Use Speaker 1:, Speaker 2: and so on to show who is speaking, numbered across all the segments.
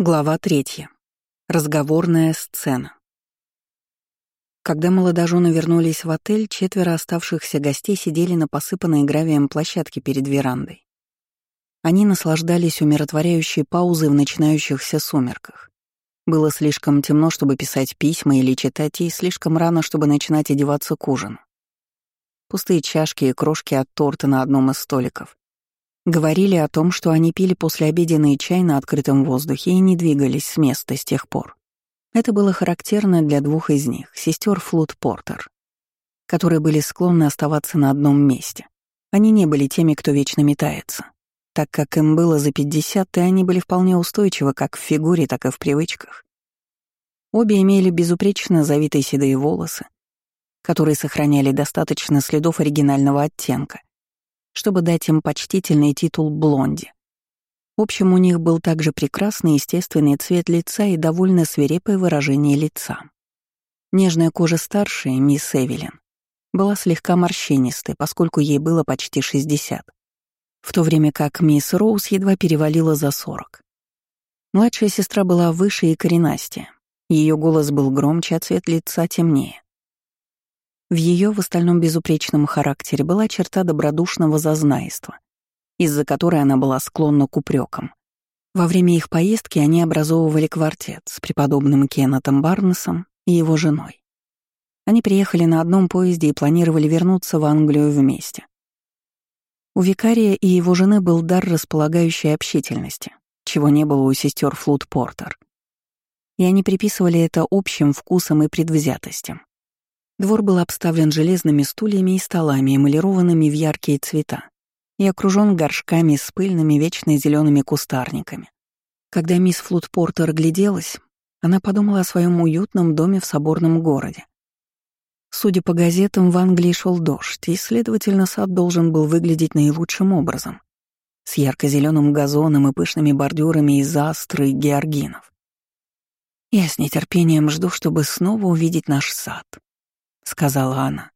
Speaker 1: Глава третья. Разговорная сцена. Когда молодожены вернулись в отель, четверо оставшихся гостей сидели на посыпанной гравием площадке перед верандой. Они наслаждались умиротворяющей паузой в начинающихся сумерках. Было слишком темно, чтобы писать письма или читать, и слишком рано, чтобы начинать одеваться к ужину. Пустые чашки и крошки от торта на одном из столиков Говорили о том, что они пили послеобеденный чай на открытом воздухе и не двигались с места с тех пор. Это было характерно для двух из них, сестер Флут Портер, которые были склонны оставаться на одном месте. Они не были теми, кто вечно метается. Так как им было за 50, и они были вполне устойчивы как в фигуре, так и в привычках. Обе имели безупречно завитые седые волосы, которые сохраняли достаточно следов оригинального оттенка, чтобы дать им почтительный титул «блонди». В общем, у них был также прекрасный естественный цвет лица и довольно свирепое выражение лица. Нежная кожа старшей, мисс Эвелин, была слегка морщинистой, поскольку ей было почти 60, в то время как мисс Роуз едва перевалила за 40. Младшая сестра была выше и коренастее. Ее голос был громче, а цвет лица темнее. В ее в остальном безупречном характере была черта добродушного зазнайства, из-за которой она была склонна к упрекам. Во время их поездки они образовывали квартет с преподобным Кеннетом Барнесом и его женой. Они приехали на одном поезде и планировали вернуться в Англию вместе. У викария и его жены был дар располагающей общительности, чего не было у сестер Флут Портер. И они приписывали это общим вкусом и предвзятостям. Двор был обставлен железными стульями и столами, эмалированными в яркие цвета, и окружен горшками с пыльными вечно зелеными кустарниками. Когда мисс Флутпортер гляделась, она подумала о своем уютном доме в соборном городе. Судя по газетам, в Англии шел дождь, и, следовательно, сад должен был выглядеть наилучшим образом, с ярко-зеленым газоном и пышными бордюрами из астры и георгинов. Я с нетерпением жду, чтобы снова увидеть наш сад, сказала она.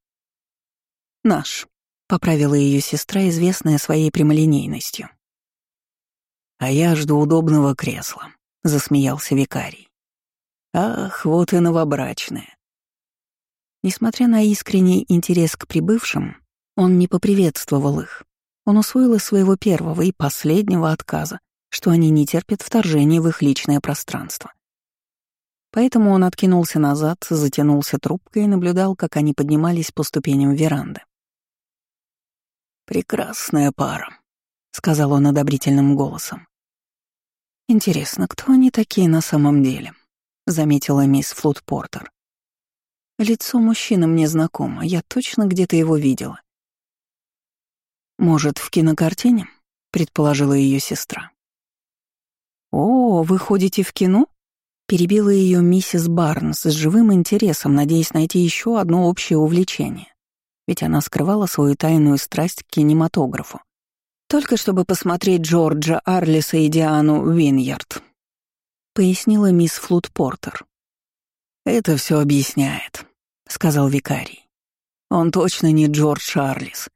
Speaker 1: «Наш», — поправила ее сестра, известная своей прямолинейностью. «А я жду удобного кресла», — засмеялся викарий. «Ах, вот и новобрачная». Несмотря на искренний интерес к прибывшим, он не поприветствовал их. Он усвоил из своего первого и последнего отказа, что они не терпят вторжения в их личное пространство. Поэтому он откинулся назад, затянулся трубкой и наблюдал, как они поднимались по ступеням веранды. «Прекрасная пара», — сказал он одобрительным голосом. «Интересно, кто они такие на самом деле?» — заметила мисс Флутпортер. «Лицо мужчины мне знакомо, я точно где-то его видела». «Может, в кинокартине?» — предположила ее сестра. «О, вы ходите в кино?» Перебила ее миссис Барнс с живым интересом, надеясь найти еще одно общее увлечение. Ведь она скрывала свою тайную страсть к кинематографу. Только чтобы посмотреть Джорджа Арлиса и Диану Виньярд, пояснила мисс Флут Портер. «Это все объясняет», — сказал викарий. «Он точно не Джордж Арлис.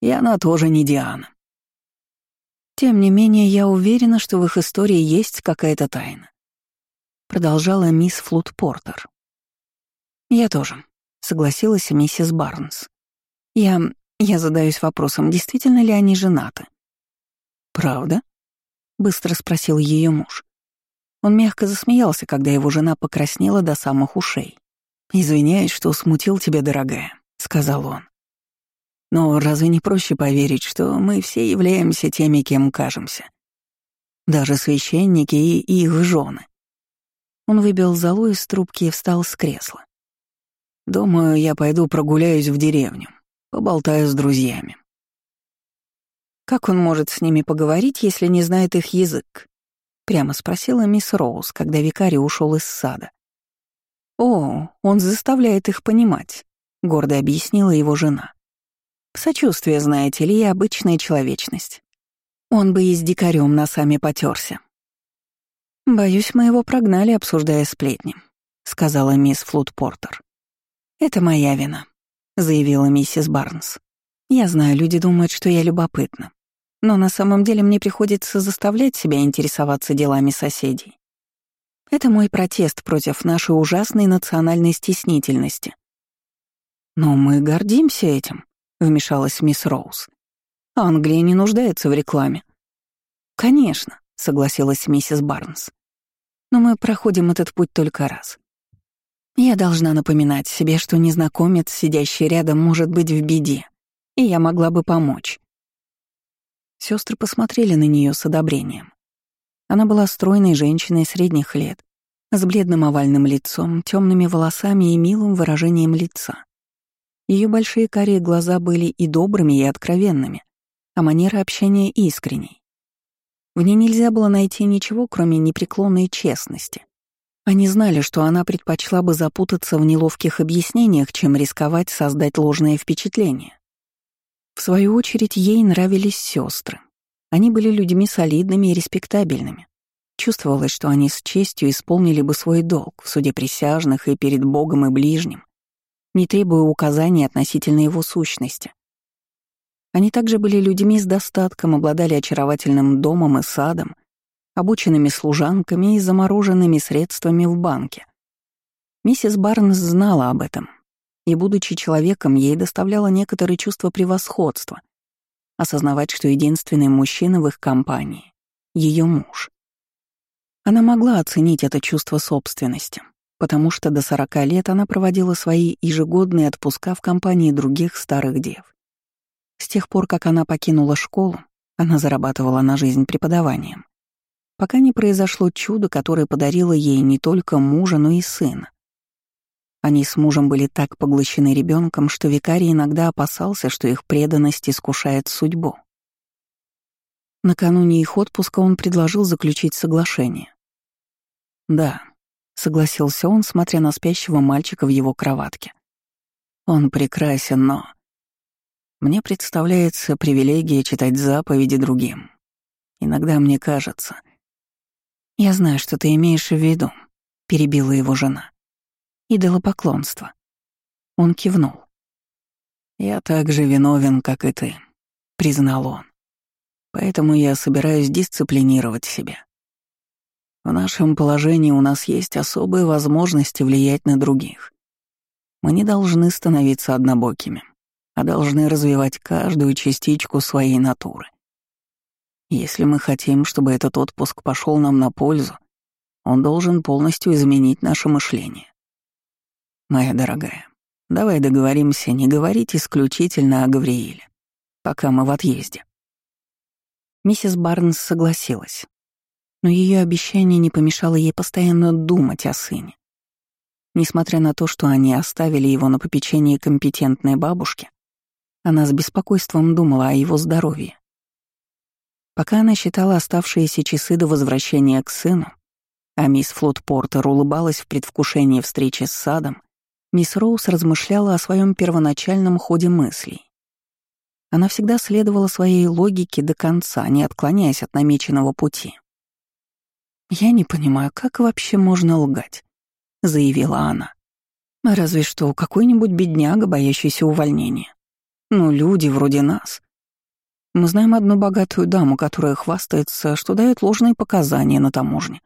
Speaker 1: И она тоже не Диана. Тем не менее, я уверена, что в их истории есть какая-то тайна продолжала мисс Флут Портер. «Я тоже», — согласилась миссис Барнс. «Я... я задаюсь вопросом, действительно ли они женаты?» «Правда?» — быстро спросил ее муж. Он мягко засмеялся, когда его жена покраснела до самых ушей. «Извиняюсь, что смутил тебя, дорогая», — сказал он. «Но разве не проще поверить, что мы все являемся теми, кем кажемся? Даже священники и их жены. Он выбил золу из трубки и встал с кресла. «Думаю, я пойду прогуляюсь в деревню, поболтаю с друзьями». «Как он может с ними поговорить, если не знает их язык?» — прямо спросила мисс Роуз, когда викарий ушел из сада. «О, он заставляет их понимать», — гордо объяснила его жена. «Сочувствие, знаете ли, и обычная человечность. Он бы и с дикарем носами потерся. «Боюсь, мы его прогнали, обсуждая сплетни», — сказала мисс Флутпортер. «Это моя вина», — заявила миссис Барнс. «Я знаю, люди думают, что я любопытна. Но на самом деле мне приходится заставлять себя интересоваться делами соседей. Это мой протест против нашей ужасной национальной стеснительности. Но мы гордимся этим, вмешалась мисс Роуз. Англия не нуждается в рекламе. Конечно, согласилась миссис Барнс. Но мы проходим этот путь только раз. Я должна напоминать себе, что незнакомец, сидящий рядом, может быть в беде, и я могла бы помочь. Сестры посмотрели на нее с одобрением. Она была стройной женщиной средних лет, с бледным овальным лицом, темными волосами и милым выражением лица. Ее большие карие глаза были и добрыми, и откровенными, а манера общения искренней. В ней нельзя было найти ничего, кроме непреклонной честности. Они знали, что она предпочла бы запутаться в неловких объяснениях, чем рисковать создать ложное впечатление. В свою очередь, ей нравились сестры. Они были людьми солидными и респектабельными. Чувствовалось, что они с честью исполнили бы свой долг в суде присяжных и перед Богом и ближним, не требуя указаний относительно его сущности. Они также были людьми с достатком, обладали очаровательным домом и садом, обученными служанками и замороженными средствами в банке. Миссис Барнс знала об этом, и, будучи человеком, ей доставляло некоторое чувство превосходства, осознавать, что единственный мужчина в их компании — ее муж. Она могла оценить это чувство собственности, потому что до 40 лет она проводила свои ежегодные отпуска в компании других старых дев. Тех пор, как она покинула школу, она зарабатывала на жизнь преподаванием, пока не произошло чудо, которое подарило ей не только мужа, но и сына. Они с мужем были так поглощены ребенком, что викарий иногда опасался, что их преданность искушает судьбу. Накануне их отпуска он предложил заключить соглашение. «Да», — согласился он, смотря на спящего мальчика в его кроватке. «Он прекрасен, но...» Мне представляется привилегия читать заповеди другим. Иногда мне кажется, «Я знаю, что ты имеешь в виду», — перебила его жена. «Идолопоклонство». Он кивнул. «Я так же виновен, как и ты», — признал он. «Поэтому я собираюсь дисциплинировать себя. В нашем положении у нас есть особые возможности влиять на других. Мы не должны становиться однобокими, а должны развивать каждую частичку своей натуры. Если мы хотим, чтобы этот отпуск пошел нам на пользу, он должен полностью изменить наше мышление. Моя дорогая, давай договоримся не говорить исключительно о Гаврииле, пока мы в отъезде. Миссис Барнс согласилась, но ее обещание не помешало ей постоянно думать о сыне. Несмотря на то, что они оставили его на попечении компетентной бабушки, она с беспокойством думала о его здоровье. Пока она считала оставшиеся часы до возвращения к сыну, а мисс Флот Портер улыбалась в предвкушении встречи с садом, мисс Роуз размышляла о своем первоначальном ходе мыслей. Она всегда следовала своей логике до конца, не отклоняясь от намеченного пути. «Я не понимаю, как вообще можно лгать», — заявила она. «Разве что какой-нибудь бедняга, боящийся увольнения. Ну, люди вроде нас. Мы знаем одну богатую даму, которая хвастается, что дает ложные показания на таможне.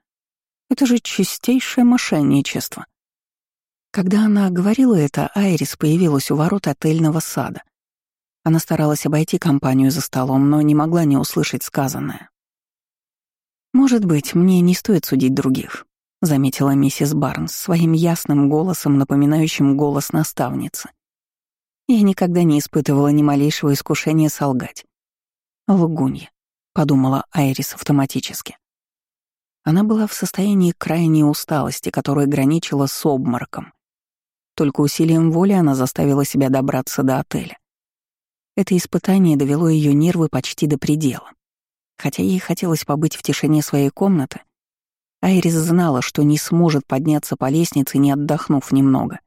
Speaker 1: Это же чистейшее мошенничество. Когда она говорила это, Айрис появилась у ворот отельного сада. Она старалась обойти компанию за столом, но не могла не услышать сказанное. «Может быть, мне не стоит судить других», — заметила миссис Барнс своим ясным голосом, напоминающим голос наставницы. «Я никогда не испытывала ни малейшего искушения солгать. «Лгунья», — подумала Айрис автоматически. Она была в состоянии крайней усталости, которая граничила с обмороком. Только усилием воли она заставила себя добраться до отеля. Это испытание довело ее нервы почти до предела. Хотя ей хотелось побыть в тишине своей комнаты, Айрис знала, что не сможет подняться по лестнице, не отдохнув немного.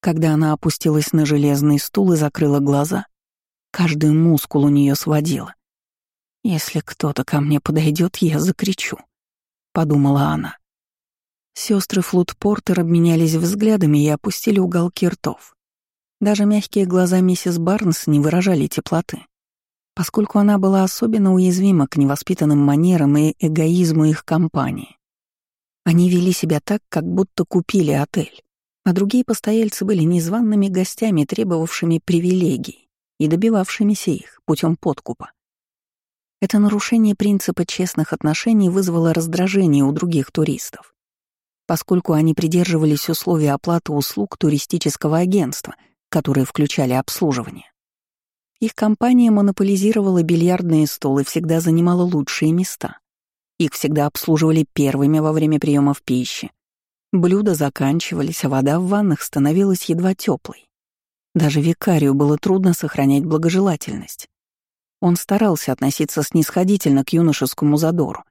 Speaker 1: Когда она опустилась на железный стул и закрыла глаза, Каждый мускул у нее сводило. «Если кто-то ко мне подойдет, я закричу», — подумала она. Сестры Флут Портер обменялись взглядами и опустили уголки ртов. Даже мягкие глаза миссис Барнс не выражали теплоты, поскольку она была особенно уязвима к невоспитанным манерам и эгоизму их компании. Они вели себя так, как будто купили отель, а другие постояльцы были незваными гостями, требовавшими привилегий и добивавшимися их путем подкупа. Это нарушение принципа честных отношений вызвало раздражение у других туристов, поскольку они придерживались условий оплаты услуг туристического агентства, которые включали обслуживание. Их компания монополизировала бильярдные столы и всегда занимала лучшие места. Их всегда обслуживали первыми во время приемов пищи. Блюда заканчивались, а вода в ваннах становилась едва теплой. Даже викарию было трудно сохранять благожелательность. Он старался относиться снисходительно к юношескому задору,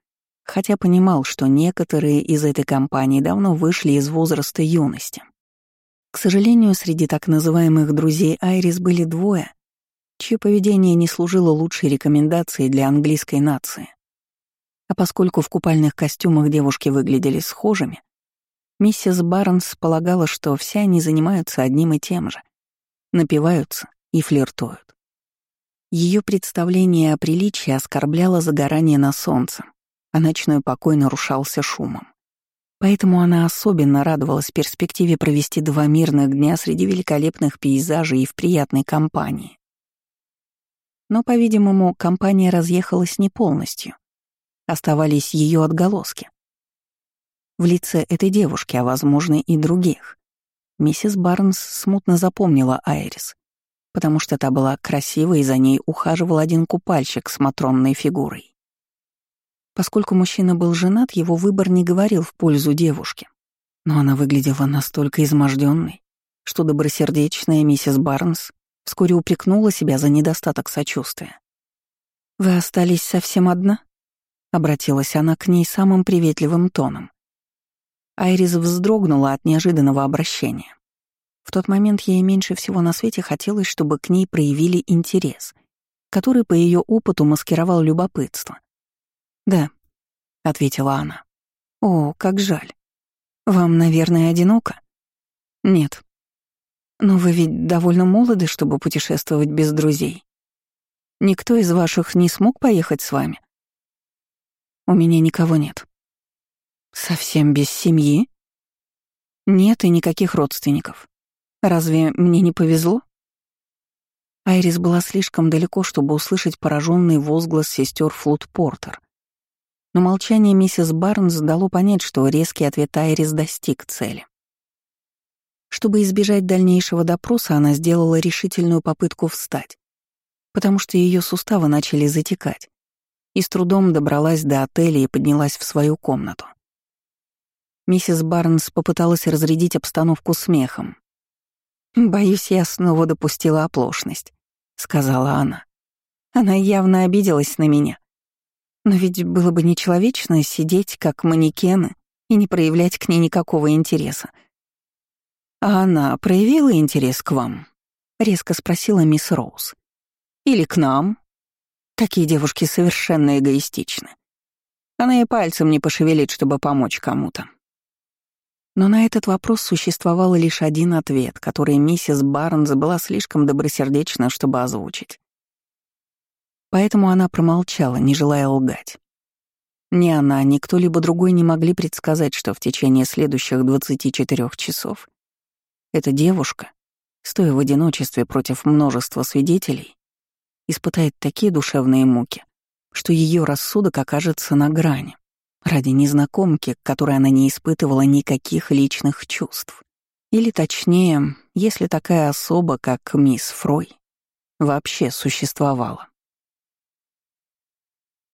Speaker 1: хотя понимал, что некоторые из этой компании давно вышли из возраста юности. К сожалению, среди так называемых друзей Айрис были двое, чье поведение не служило лучшей рекомендацией для английской нации. А поскольку в купальных костюмах девушки выглядели схожими, миссис Барнс полагала, что все они занимаются одним и тем же, напиваются и флиртуют. Ее представление о приличии оскорбляло загорание на солнце, а ночной покой нарушался шумом. Поэтому она особенно радовалась перспективе провести два мирных дня среди великолепных пейзажей и в приятной компании. Но, по-видимому, компания разъехалась не полностью. Оставались ее отголоски. В лице этой девушки, а, возможно, и других. Миссис Барнс смутно запомнила Айрис потому что та была красивой, и за ней ухаживал один купальщик с матронной фигурой. Поскольку мужчина был женат, его выбор не говорил в пользу девушки. Но она выглядела настолько изможденной, что добросердечная миссис Барнс вскоре упрекнула себя за недостаток сочувствия. «Вы остались совсем одна?» — обратилась она к ней самым приветливым тоном. Айрис вздрогнула от неожиданного обращения. В тот момент ей меньше всего на свете хотелось, чтобы к ней проявили интерес, который по ее опыту маскировал любопытство. «Да», — ответила она. «О, как жаль. Вам, наверное, одиноко?» «Нет». «Но вы ведь довольно молоды, чтобы путешествовать без друзей. Никто из ваших не смог поехать с вами?» «У меня никого нет». «Совсем без семьи?» «Нет и никаких родственников. Разве мне не повезло? Айрис была слишком далеко, чтобы услышать пораженный возглас сестер Флут Портер. Но молчание миссис Барнс дало понять, что резкий ответ Айрис достиг цели. Чтобы избежать дальнейшего допроса, она сделала решительную попытку встать, потому что ее суставы начали затекать, и с трудом добралась до отеля и поднялась в свою комнату. Миссис Барнс попыталась разрядить обстановку смехом, «Боюсь, я снова допустила оплошность», — сказала она. Она явно обиделась на меня. Но ведь было бы нечеловечно сидеть как манекены и не проявлять к ней никакого интереса. «А она проявила интерес к вам?» — резко спросила мисс Роуз. «Или к нам?» Такие девушки совершенно эгоистичны. Она и пальцем не пошевелит, чтобы помочь кому-то. Но на этот вопрос существовал лишь один ответ, который миссис Барнс была слишком добросердечна, чтобы озвучить. Поэтому она промолчала, не желая лгать. Ни она, ни кто-либо другой не могли предсказать, что в течение следующих 24 часов эта девушка, стоя в одиночестве против множества свидетелей, испытает такие душевные муки, что ее рассудок окажется на грани ради незнакомки, к которой она не испытывала никаких личных чувств. Или точнее, если такая особа, как мисс Фрой, вообще существовала.